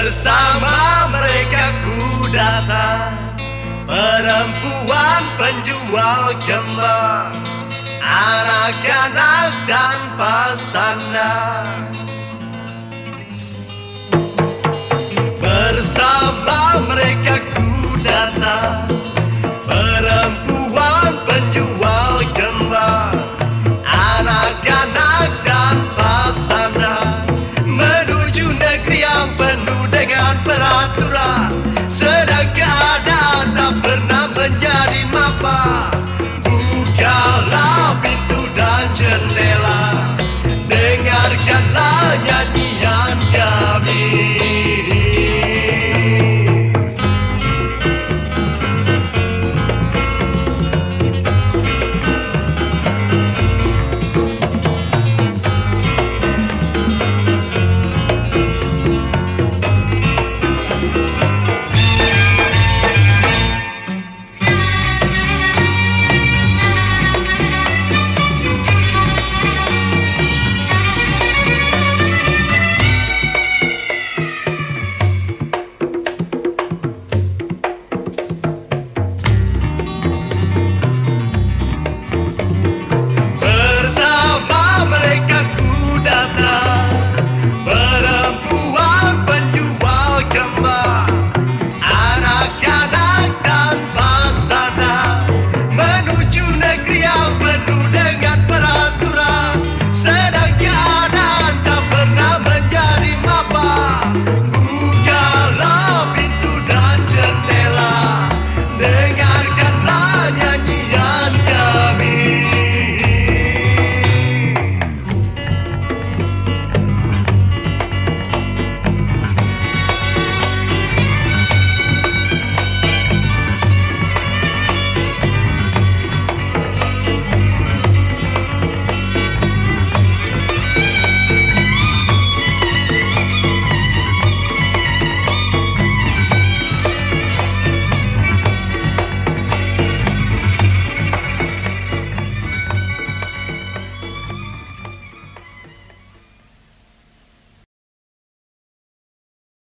Bersama mereka ku datang. Perempuan penjual gembak Anak-anak dan pasangan Bersama mereka ku datang Open, nu de gaan verraad,